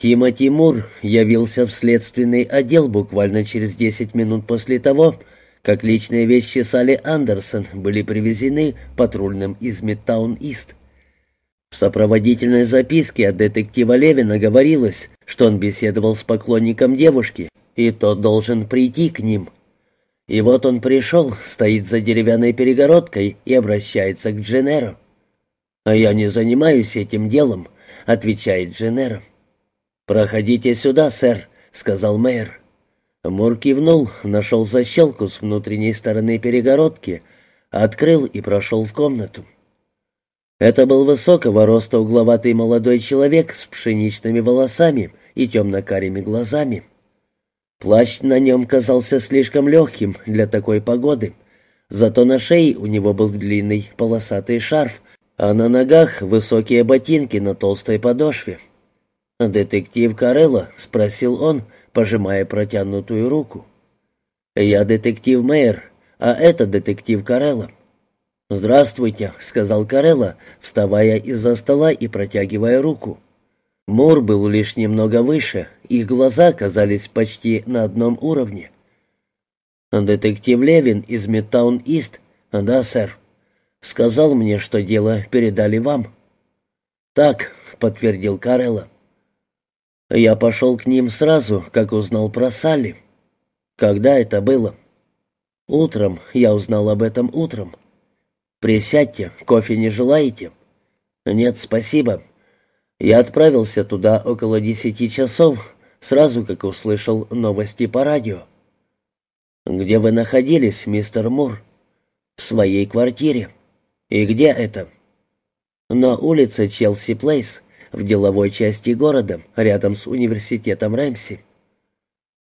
Тима Тимур явился в следственный отдел буквально через 10 минут после того, как личные вещи Салли Андерсон были привезены патрульным из Мидтаун-Ист. В сопроводительной записке от детектива Левина говорилось, что он беседовал с поклонником девушки, и тот должен прийти к ним. И вот он пришел, стоит за деревянной перегородкой и обращается к Дженеро. «А я не занимаюсь этим делом», — отвечает Дженеро. «Проходите сюда, сэр», — сказал мэр. Мур кивнул, нашел защелку с внутренней стороны перегородки, открыл и прошел в комнату. Это был высокого роста угловатый молодой человек с пшеничными волосами и темно-карими глазами. Плащ на нем казался слишком легким для такой погоды, зато на шее у него был длинный полосатый шарф, а на ногах высокие ботинки на толстой подошве. «Детектив Карелло?» — спросил он, пожимая протянутую руку. «Я детектив Мэйр, а это детектив Карелло». «Здравствуйте», — сказал Карелла, вставая из-за стола и протягивая руку. Мур был лишь немного выше, их глаза казались почти на одном уровне. «Детектив Левин из Мидтаун-Ист?» «Да, сэр. Сказал мне, что дело передали вам». «Так», — подтвердил Карелла. «Я пошел к ним сразу, как узнал про Салли. Когда это было?» «Утром. Я узнал об этом утром». «Присядьте, кофе не желаете?» «Нет, спасибо. Я отправился туда около десяти часов, сразу как услышал новости по радио». «Где вы находились, мистер Мур?» «В своей квартире». «И где это?» «На улице Челси Плейс, в деловой части города, рядом с университетом Рэмси».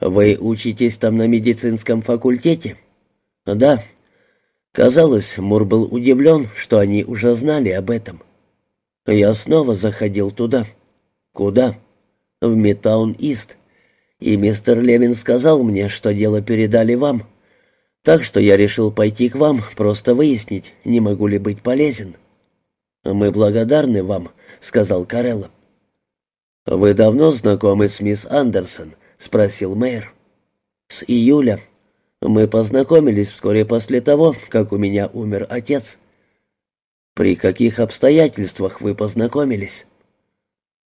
«Вы учитесь там на медицинском факультете?» «Да, Казалось, Мур был удивлен, что они уже знали об этом. Я снова заходил туда. Куда? В Мидтаун-Ист. И мистер Левин сказал мне, что дело передали вам. Так что я решил пойти к вам, просто выяснить, не могу ли быть полезен. «Мы благодарны вам», — сказал Карелло. «Вы давно знакомы с мисс Андерсон?» — спросил мэр. «С июля», мы познакомились вскоре после того, как у меня умер отец. При каких обстоятельствах вы познакомились?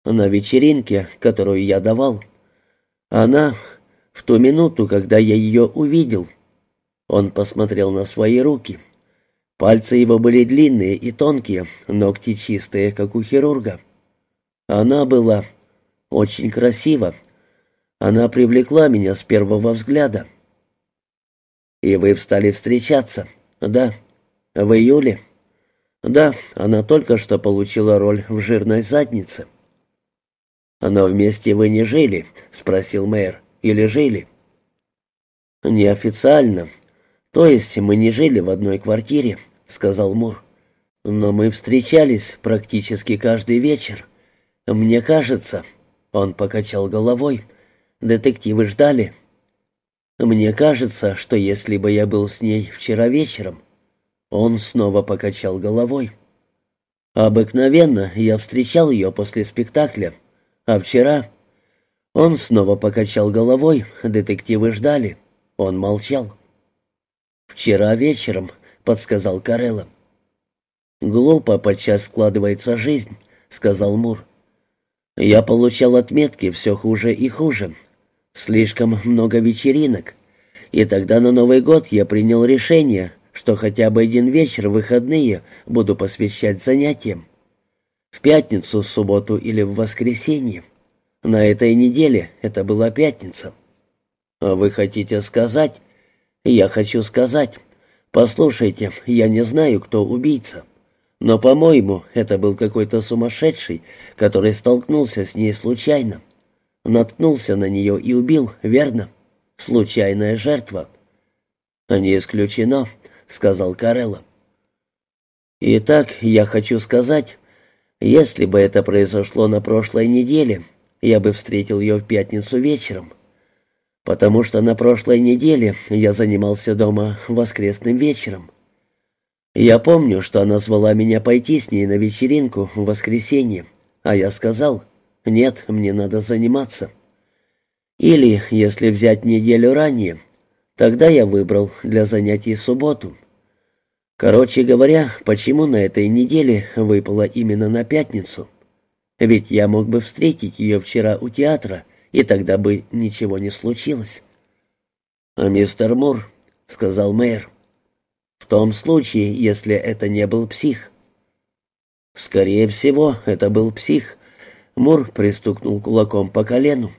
На вечеринке, которую я давал. Она в ту минуту, когда я ее увидел. Он посмотрел на свои руки. Пальцы его были длинные и тонкие, ногти чистые, как у хирурга. Она была очень красива. Она привлекла меня с первого взгляда. «И вы встали встречаться?» «Да». «В июле?» «Да, она только что получила роль в жирной заднице». «Но вместе вы не жили?» — спросил мэр. «Или жили?» «Неофициально. То есть мы не жили в одной квартире», — сказал Мур. «Но мы встречались практически каждый вечер. Мне кажется...» — он покачал головой. «Детективы ждали». Мне кажется, что если бы я был с ней вчера вечером...» Он снова покачал головой. «Обыкновенно я встречал ее после спектакля, а вчера...» Он снова покачал головой, детективы ждали. Он молчал. «Вчера вечером», — подсказал Карелла. «Глупо подчас складывается жизнь», — сказал Мур. «Я получал отметки все хуже и хуже, Слишком много вечеринок. И тогда на Новый год я принял решение, что хотя бы один вечер выходные буду посвящать занятиям. В пятницу, субботу или в воскресенье. На этой неделе это была пятница. А вы хотите сказать? Я хочу сказать. Послушайте, я не знаю, кто убийца. Но, по-моему, это был какой-то сумасшедший, который столкнулся с ней случайно. Наткнулся на нее и убил, верно? Случайная жертва. «Не исключено», — сказал Карелло. «Итак, я хочу сказать, если бы это произошло на прошлой неделе, я бы встретил ее в пятницу вечером, потому что на прошлой неделе я занимался дома воскресным вечером. Я помню, что она звала меня пойти с ней на вечеринку в воскресенье, а я сказал, Нет, мне надо заниматься. Или, если взять неделю ранее, тогда я выбрал для занятий субботу. Короче говоря, почему на этой неделе выпало именно на пятницу? Ведь я мог бы встретить ее вчера у театра, и тогда бы ничего не случилось. «А мистер Мур», — сказал мэр, — «в том случае, если это не был псих». «Скорее всего, это был псих», — Мур пристукнул кулаком по колену.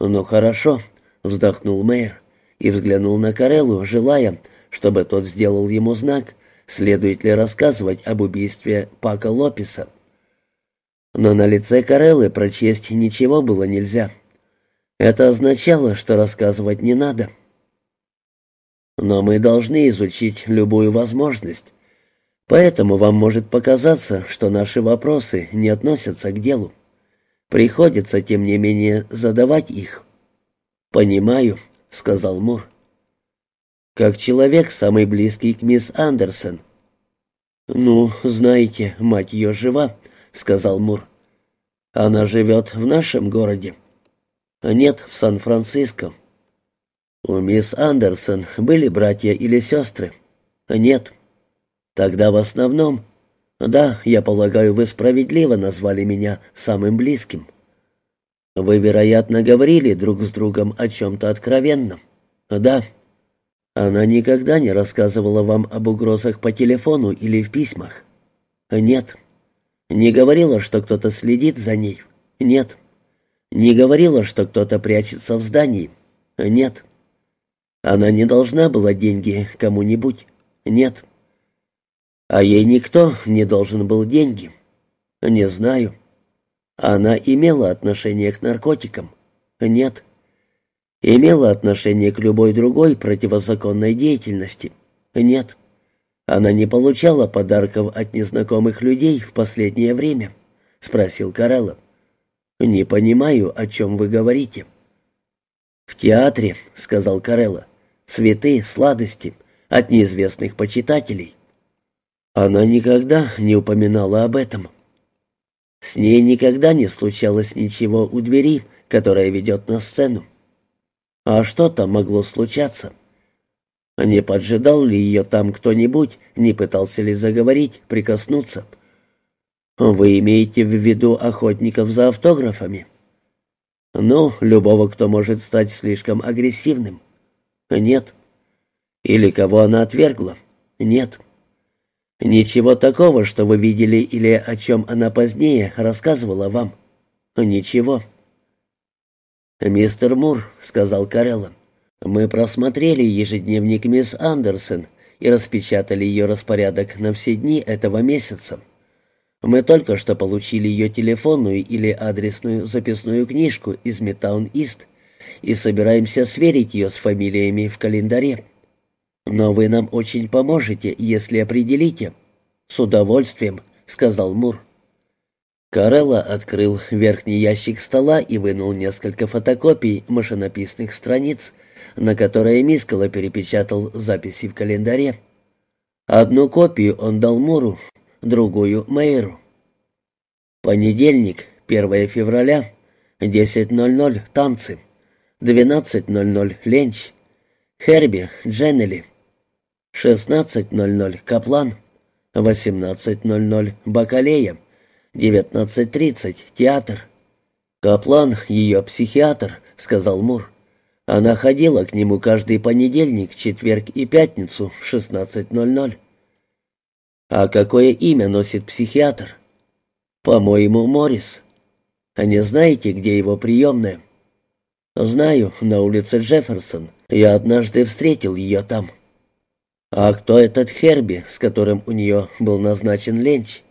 «Ну хорошо», — вздохнул мэр и взглянул на Кареллу, желая, чтобы тот сделал ему знак, следует ли рассказывать об убийстве Пака Лопеса. Но на лице Кареллы прочесть ничего было нельзя. Это означало, что рассказывать не надо. Но мы должны изучить любую возможность. Поэтому вам может показаться, что наши вопросы не относятся к делу. Приходится, тем не менее, задавать их. «Понимаю», — сказал Мур. Как человек, самый близкий к мисс Андерсон. «Ну, знаете, мать ее жива», — сказал Мур. «Она живет в нашем городе». «Нет, в Сан-Франциско». «У мисс Андерсон были братья или сестры?» «Нет». «Тогда в основном...» «Да, я полагаю, вы справедливо назвали меня самым близким». «Вы, вероятно, говорили друг с другом о чем-то откровенном?» «Да». Она никогда не рассказывала вам об угрозах по телефону или в письмах? Нет. Не говорила, что кто-то следит за ней? Нет. Не говорила, что кто-то прячется в здании? Нет. Она не должна была деньги кому-нибудь? Нет. А ей никто не должен был деньги? Не знаю. Она имела отношение к наркотикам? Нет имела отношение к любой другой противозаконной деятельности? Нет. Она не получала подарков от незнакомых людей в последнее время? Спросил Карелло. Не понимаю, о чем вы говорите. В театре, сказал Карелло, цветы, сладости от неизвестных почитателей. Она никогда не упоминала об этом. С ней никогда не случалось ничего у двери, которая ведет на сцену. А что там могло случаться? Не поджидал ли ее там кто-нибудь, не пытался ли заговорить, прикоснуться? Вы имеете в виду охотников за автографами? Ну, любого, кто может стать слишком агрессивным. Нет. Или кого она отвергла? Нет. Ничего такого, что вы видели или о чем она позднее рассказывала вам? Ничего. «Мистер Мур», — сказал Карелла, — «мы просмотрели ежедневник мисс Андерсон и распечатали ее распорядок на все дни этого месяца. Мы только что получили ее телефонную или адресную записную книжку из Метаун-Ист и собираемся сверить ее с фамилиями в календаре. Но вы нам очень поможете, если определите». «С удовольствием», — сказал Мур. Карелла открыл верхний ящик стола и вынул несколько фотокопий машинописных страниц, на которые Мискала перепечатал записи в календаре. Одну копию он дал Муру, другую — Мэйру. Понедельник, 1 февраля, 10.00 — танцы, 12.00 — ленч, Херби, Дженнели, 16.00 — Каплан, 18.00 — Бакалея, 19.30, театр. Каплан, ее психиатр, сказал Мур. Она ходила к нему каждый понедельник, четверг и пятницу в 16.00. А какое имя носит психиатр? По-моему, Моррис. А не знаете, где его приемная? Знаю, на улице Джефферсон. Я однажды встретил ее там. А кто этот Херби, с которым у нее был назначен ленч?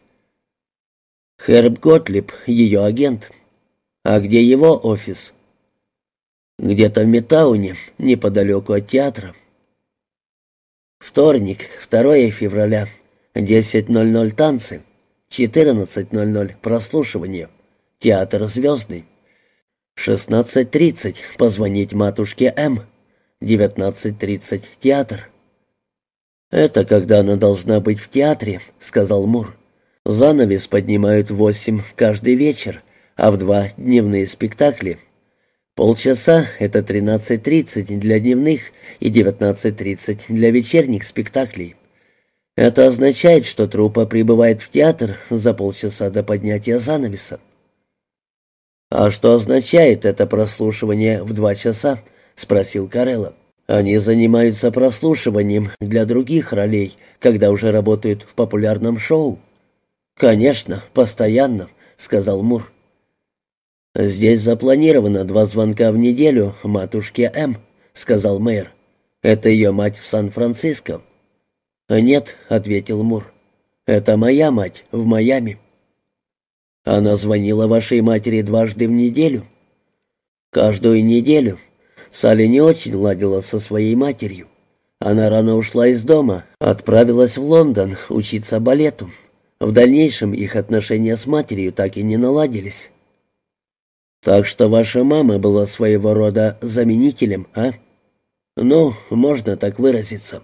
Херб Готлиб, ее агент. А где его офис? Где-то в Метауне, неподалеку от театра. Вторник, 2 февраля, 10.00 танцы, 14.00 прослушивание, театр «Звездный». 16.30 позвонить матушке М, 19.30 театр. «Это когда она должна быть в театре», — сказал Мур. Занавес поднимают в восемь каждый вечер, а в два — дневные спектакли. Полчаса — это 13.30 для дневных и 19.30 для вечерних спектаклей. Это означает, что труппа прибывает в театр за полчаса до поднятия занавеса. «А что означает это прослушивание в два часа?» — спросил Карелла. «Они занимаются прослушиванием для других ролей, когда уже работают в популярном шоу». «Конечно, постоянно», — сказал Мур. «Здесь запланировано два звонка в неделю матушке М», — сказал мэр. «Это ее мать в Сан-Франциско». «Нет», — ответил Мур. «Это моя мать в Майами». Она звонила вашей матери дважды в неделю. Каждую неделю. Салли не очень ладила со своей матерью. Она рано ушла из дома, отправилась в Лондон учиться балету. В дальнейшем их отношения с матерью так и не наладились. Так что ваша мама была своего рода заменителем, а? Ну, можно так выразиться.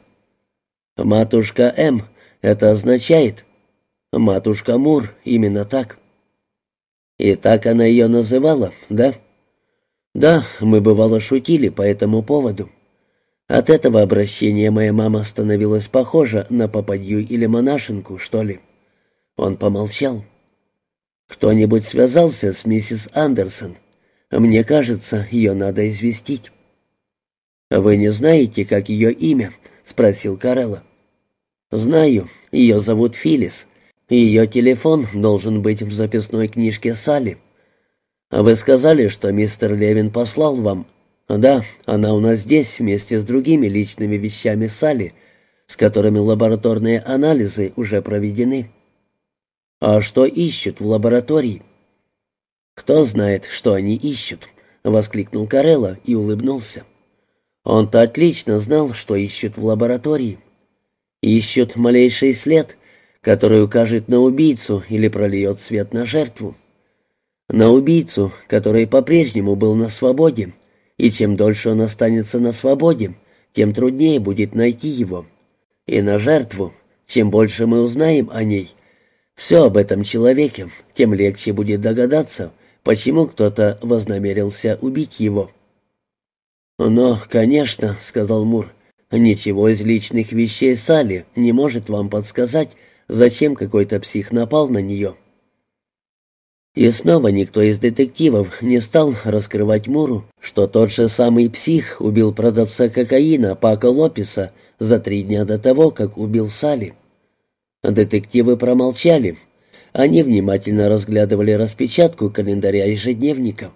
Матушка М, это означает? Матушка Мур, именно так. И так она ее называла, да? Да, мы бывало шутили по этому поводу. От этого обращения моя мама становилась похожа на попадью или монашенку, что ли. Он помолчал. Кто-нибудь связался с миссис Андерсон? Мне кажется, ее надо известить. «Вы не знаете, как ее имя?» — спросил Карелла. «Знаю. Ее зовут Филис. Ее телефон должен быть в записной книжке Салли. Вы сказали, что мистер Левин послал вам. Да, она у нас здесь вместе с другими личными вещами Салли, с которыми лабораторные анализы уже проведены. А что ищут в лаборатории? Кто знает, что они ищут, воскликнул Карелла и улыбнулся. Он-то отлично знал, что ищут в лаборатории. Ищут малейший след — который укажет на убийцу или прольет свет на жертву. На убийцу, который по-прежнему был на свободе, и чем дольше он останется на свободе, тем труднее будет найти его. И на жертву, чем больше мы узнаем о ней, все об этом человеке, тем легче будет догадаться, почему кто-то вознамерился убить его. «Но, конечно», — сказал Мур, — «ничего из личных вещей Салли не может вам подсказать, зачем какой-то псих напал на нее. И снова никто из детективов не стал раскрывать Муру, что тот же самый псих убил продавца кокаина Пака Лопеса за три дня до того, как убил Сали. Детективы промолчали. Они внимательно разглядывали распечатку календаря ежедневника.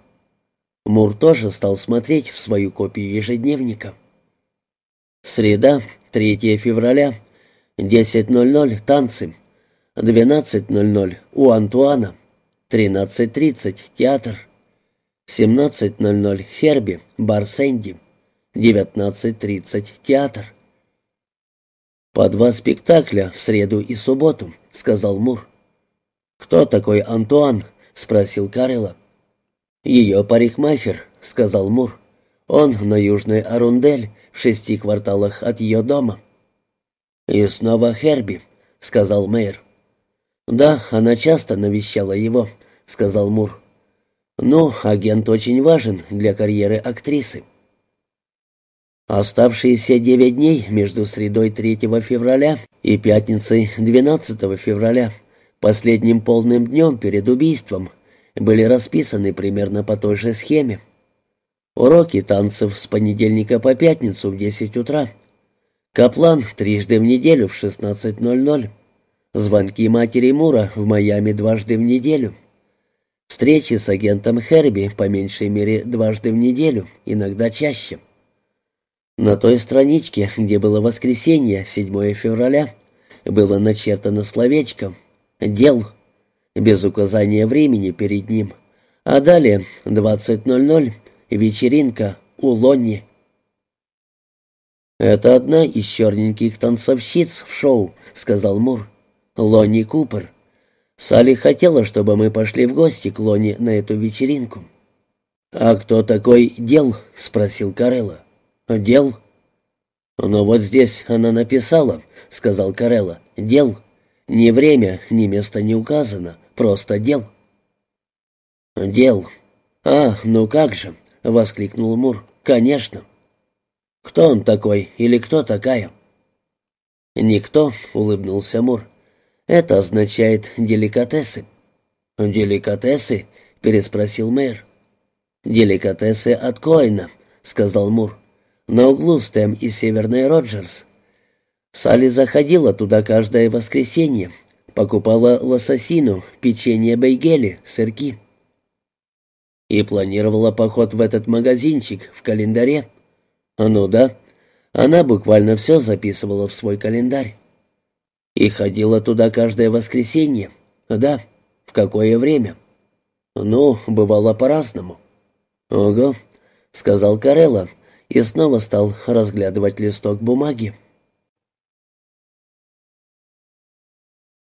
Мур тоже стал смотреть в свою копию ежедневника. Среда, 3 февраля 10.00 танцы. 12.00 у Антуана. 13.30 театр. 17.00 Херби, бар Сэнди. 19.30 театр. «По два спектакля в среду и субботу», — сказал Мур. «Кто такой Антуан?» — спросил Карелла. «Ее парикмахер», — сказал Мур. «Он на Южной Арундель, в шести кварталах от ее дома». «И снова Херби», — сказал мэр. «Да, она часто навещала его», — сказал Мур. «Ну, агент очень важен для карьеры актрисы». Оставшиеся девять дней между средой 3 февраля и пятницей 12 февраля, последним полным днем перед убийством, были расписаны примерно по той же схеме. Уроки танцев с понедельника по пятницу в 10 утра — Каплан трижды в неделю в 16.00. Звонки матери Мура в Майами дважды в неделю. Встречи с агентом Херби по меньшей мере дважды в неделю, иногда чаще. На той страничке, где было воскресенье, 7 февраля, было начертано словечко «Дел», без указания времени перед ним, а далее 20.00 вечеринка у Лонни. «Это одна из черненьких танцовщиц в шоу», — сказал Мур. «Лонни Купер. Салли хотела, чтобы мы пошли в гости к Лонни на эту вечеринку». «А кто такой Дел?» — спросил Карелла. «Дел?» «Ну вот здесь она написала», — сказал Карелла. «Дел. Ни время, ни место не указано, просто Дел». «Дел». «А, ну как же», — воскликнул Мур. «Конечно». «Кто он такой или кто такая?» «Никто», — улыбнулся Мур. «Это означает деликатесы». «Деликатесы?» — переспросил мэр. «Деликатесы от Коина», — сказал Мур. «На углу Стэм и Северный Роджерс». Салли заходила туда каждое воскресенье, покупала лососину, печенье бейгели, сырки. И планировала поход в этот магазинчик в календаре. Ну да, она буквально все записывала в свой календарь. И ходила туда каждое воскресенье. Да, в какое время? Ну, бывало по-разному. «Ого», — сказал Карелла и снова стал разглядывать листок бумаги.